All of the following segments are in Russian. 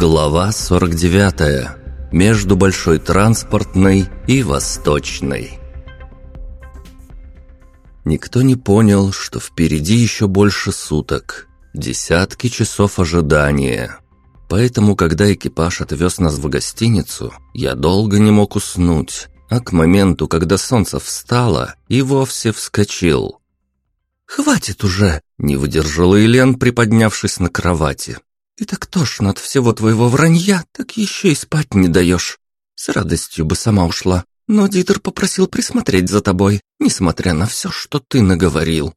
Глава 49. Между Большой Транспортной и Восточной. Никто не понял, что впереди еще больше суток. Десятки часов ожидания. Поэтому, когда экипаж отвез нас в гостиницу, я долго не мог уснуть, а к моменту, когда солнце встало, и вовсе вскочил. «Хватит уже!» — не выдержала Елен, приподнявшись на кровати. И так тошно от всего твоего вранья, так еще и спать не даешь. С радостью бы сама ушла, но Дитер попросил присмотреть за тобой, несмотря на все, что ты наговорил».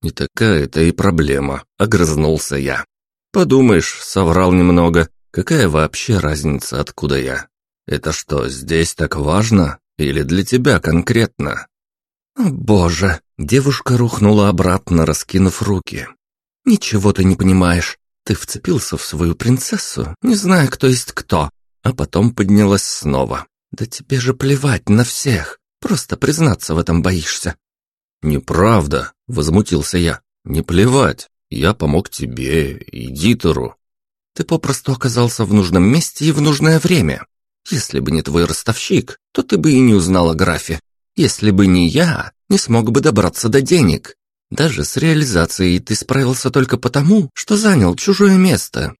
«Не такая это и проблема», — огрызнулся я. «Подумаешь, соврал немного. Какая вообще разница, откуда я? Это что, здесь так важно? Или для тебя конкретно?» «О, боже!» — девушка рухнула обратно, раскинув руки. «Ничего ты не понимаешь. Ты вцепился в свою принцессу, не зная, кто есть кто, а потом поднялась снова. Да тебе же плевать на всех, просто признаться в этом боишься». «Неправда», — возмутился я. «Не плевать, я помог тебе и Дитеру». «Ты попросту оказался в нужном месте и в нужное время. Если бы не твой ростовщик, то ты бы и не узнал о графе. Если бы не я, не смог бы добраться до денег. Даже с реализацией ты справился только потому, что занял чужое место.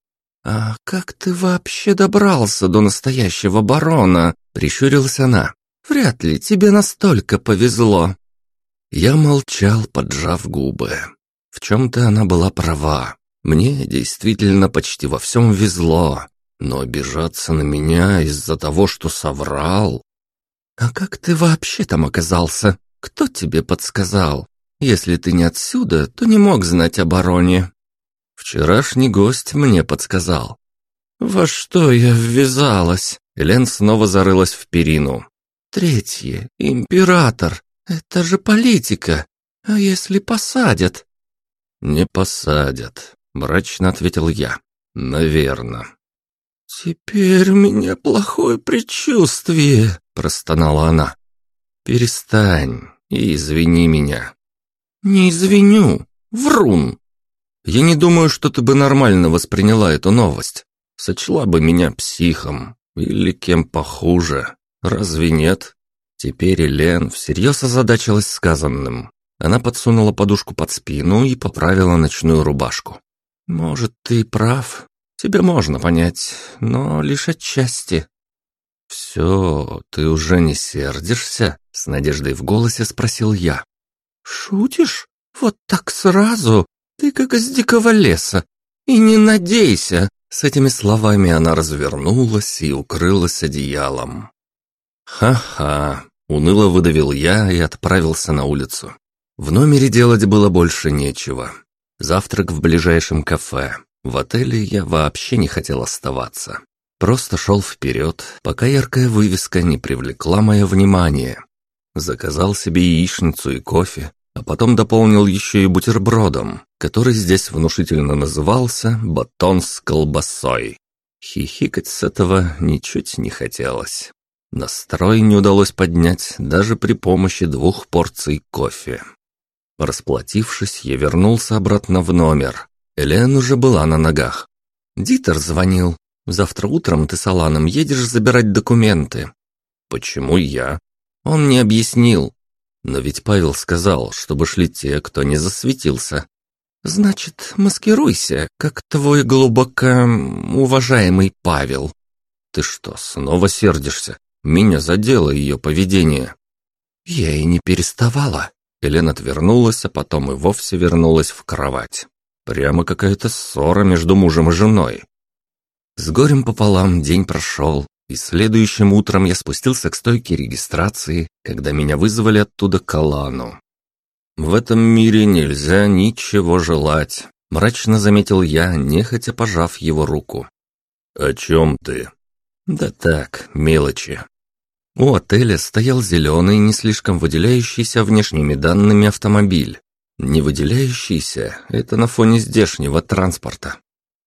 А как ты вообще добрался до настоящего барона? Прищурилась она. Вряд ли тебе настолько повезло. Я молчал, поджав губы. В чем-то она была права. Мне действительно почти во всем везло. Но обижаться на меня из-за того, что соврал... «А как ты вообще там оказался? Кто тебе подсказал?» Если ты не отсюда, то не мог знать о бароне. Вчерашний гость мне подсказал. Во что я ввязалась? Элен снова зарылась в перину. Третье. Император. Это же политика. А если посадят? Не посадят, мрачно ответил я. Наверно. Теперь у меня плохое предчувствие, простонала она. Перестань и извини меня. «Не извиню. Врун!» «Я не думаю, что ты бы нормально восприняла эту новость. Сочла бы меня психом. Или кем похуже. Разве нет?» Теперь Элен всерьез озадачилась сказанным. Она подсунула подушку под спину и поправила ночную рубашку. «Может, ты прав. Тебя можно понять, но лишь отчасти». «Все, ты уже не сердишься?» — с надеждой в голосе спросил я. «Шутишь? Вот так сразу? Ты как из дикого леса. И не надейся!» С этими словами она развернулась и укрылась одеялом. «Ха-ха!» — уныло выдавил я и отправился на улицу. В номере делать было больше нечего. Завтрак в ближайшем кафе. В отеле я вообще не хотел оставаться. Просто шел вперед, пока яркая вывеска не привлекла мое внимание. Заказал себе яичницу и кофе, а потом дополнил еще и бутербродом, который здесь внушительно назывался «батон с колбасой». Хихикать с этого ничуть не хотелось. Настрой не удалось поднять даже при помощи двух порций кофе. Расплатившись, я вернулся обратно в номер. Элен уже была на ногах. «Дитер звонил. Завтра утром ты с Аланом едешь забирать документы». «Почему я?» Он не объяснил. Но ведь Павел сказал, чтобы шли те, кто не засветился. Значит, маскируйся, как твой глубоко уважаемый Павел. Ты что, снова сердишься? Меня задело ее поведение. Я и не переставала. Елена отвернулась, а потом и вовсе вернулась в кровать. Прямо какая-то ссора между мужем и женой. С горем пополам день прошел, и следующим утром я спустился к стойке регистрации, когда меня вызвали оттуда к Алану. «В этом мире нельзя ничего желать», — мрачно заметил я, нехотя пожав его руку. «О чем ты?» «Да так, мелочи». У отеля стоял зеленый, не слишком выделяющийся внешними данными автомобиль. Не выделяющийся — это на фоне здешнего транспорта.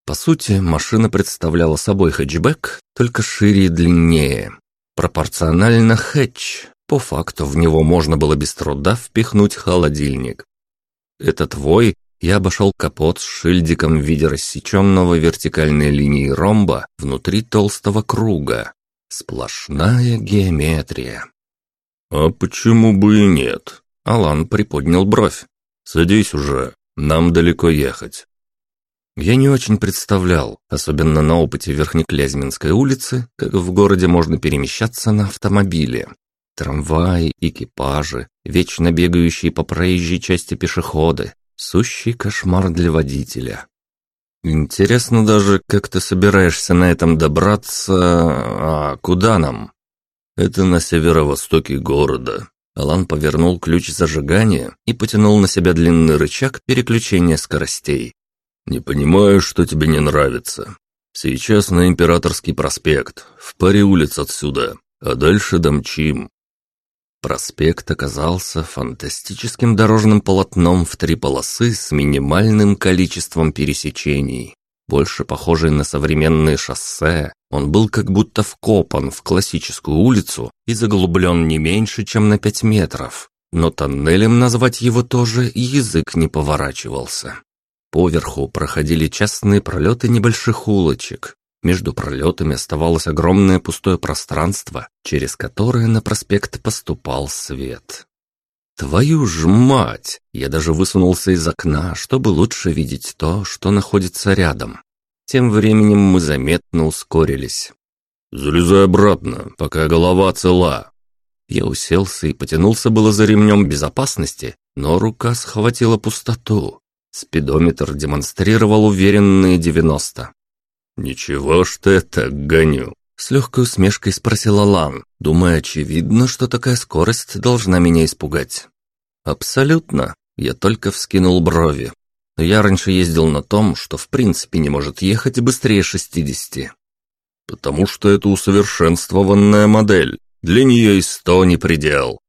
По сути, машина представляла собой хэтчбэк, только шире и длиннее. Пропорционально хэтч. По факту в него можно было без труда впихнуть холодильник. «Это твой?» Я обошел капот с шильдиком в виде рассеченного вертикальной линии ромба внутри толстого круга. Сплошная геометрия. «А почему бы и нет?» Алан приподнял бровь. «Садись уже, нам далеко ехать». Я не очень представлял, особенно на опыте Верхнеклязьминской улицы, как в городе можно перемещаться на автомобиле. Трамваи, экипажи, вечно бегающие по проезжей части пешеходы. Сущий кошмар для водителя. Интересно даже, как ты собираешься на этом добраться... А куда нам? Это на северо-востоке города. Алан повернул ключ зажигания и потянул на себя длинный рычаг переключения скоростей. «Не понимаю, что тебе не нравится. Сейчас на Императорский проспект, в паре улиц отсюда, а дальше домчим». Проспект оказался фантастическим дорожным полотном в три полосы с минимальным количеством пересечений. Больше похожий на современные шоссе, он был как будто вкопан в классическую улицу и заглублен не меньше, чем на пять метров. Но тоннелем назвать его тоже язык не поворачивался. Поверху проходили частные пролеты небольших улочек. Между пролетами оставалось огромное пустое пространство, через которое на проспект поступал свет. Твою ж мать! Я даже высунулся из окна, чтобы лучше видеть то, что находится рядом. Тем временем мы заметно ускорились. «Залезай обратно, пока голова цела». Я уселся и потянулся было за ремнем безопасности, но рука схватила пустоту. Спидометр демонстрировал уверенные девяносто. «Ничего ж ты так гоню?» С легкой усмешкой спросил Алан, думая, очевидно, что такая скорость должна меня испугать. «Абсолютно». Я только вскинул брови. Но я раньше ездил на том, что в принципе не может ехать быстрее шестидесяти. «Потому что это усовершенствованная модель. Для нее и сто не предел.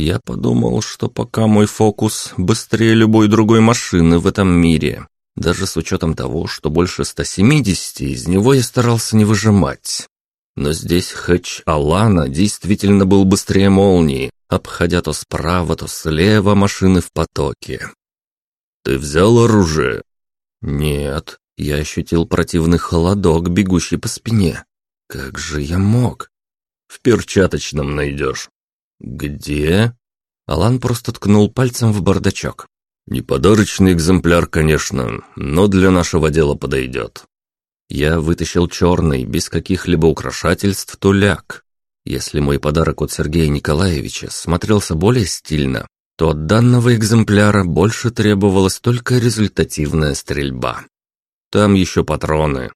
Я подумал, что пока мой фокус быстрее любой другой машины в этом мире, даже с учетом того, что больше 170 из него я старался не выжимать. Но здесь хэтч Алана действительно был быстрее молнии, обходя то справа, то слева машины в потоке. «Ты взял оружие?» «Нет», я ощутил противный холодок, бегущий по спине. «Как же я мог?» «В перчаточном найдешь». «Где?» Алан просто ткнул пальцем в бардачок. «Не подарочный экземпляр, конечно, но для нашего дела подойдет». Я вытащил черный, без каких-либо украшательств, туляк. Если мой подарок от Сергея Николаевича смотрелся более стильно, то от данного экземпляра больше требовалась только результативная стрельба. Там еще патроны.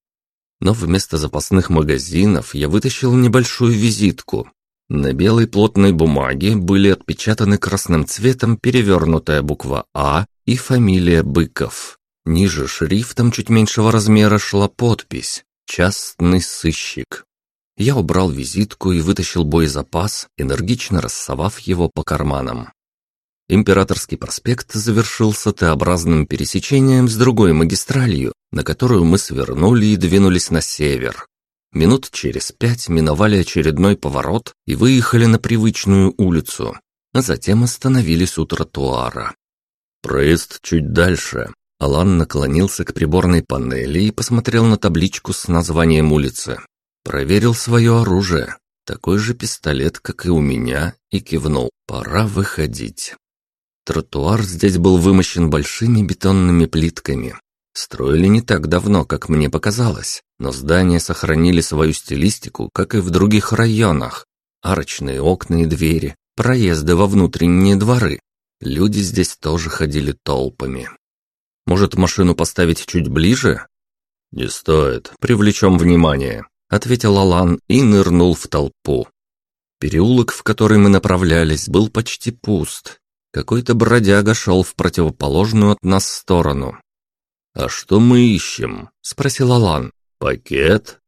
Но вместо запасных магазинов я вытащил небольшую визитку, на белой плотной бумаге были отпечатаны красным цветом перевернутая буква «А» и фамилия Быков. Ниже шрифтом чуть меньшего размера шла подпись «Частный сыщик». Я убрал визитку и вытащил боезапас, энергично рассовав его по карманам. Императорский проспект завершился Т-образным пересечением с другой магистралью, на которую мы свернули и двинулись на север. Минут через пять миновали очередной поворот и выехали на привычную улицу, а затем остановились у тротуара. Проезд чуть дальше. Алан наклонился к приборной панели и посмотрел на табличку с названием улицы. Проверил свое оружие, такой же пистолет, как и у меня, и кивнул. Пора выходить. Тротуар здесь был вымощен большими бетонными плитками, Строили не так давно, как мне показалось, но здания сохранили свою стилистику, как и в других районах. Арочные окна и двери, проезды во внутренние дворы. Люди здесь тоже ходили толпами. Может, машину поставить чуть ближе? Не стоит, привлечем внимание, ответил Алан и нырнул в толпу. Переулок, в который мы направлялись, был почти пуст. Какой-то бродяга шел в противоположную от нас сторону, «А что мы ищем?» – спросил Алан. «Пакет?»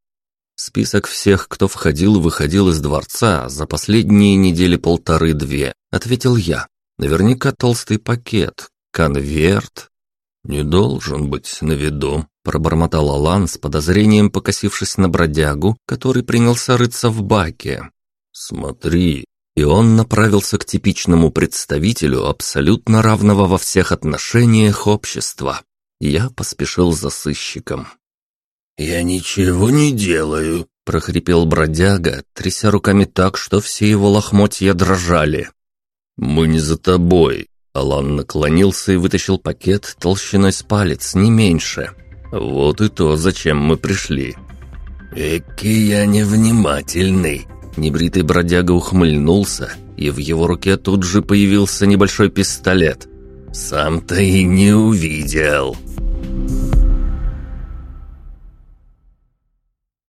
«Список всех, кто входил и выходил из дворца за последние недели полторы-две», – ответил я. «Наверняка толстый пакет, конверт». «Не должен быть на виду», – пробормотал Алан с подозрением, покосившись на бродягу, который принялся рыться в баке. «Смотри, и он направился к типичному представителю абсолютно равного во всех отношениях общества. Я поспешил за сыщиком. «Я ничего не делаю», — прохрипел бродяга, тряся руками так, что все его лохмотья дрожали. «Мы не за тобой». Алан наклонился и вытащил пакет толщиной с палец, не меньше. «Вот и то, зачем мы пришли». «Эки я невнимательный», Небритый бродяга ухмыльнулся, и в его руке тут же появился небольшой пистолет. «Сам-то и не увидел».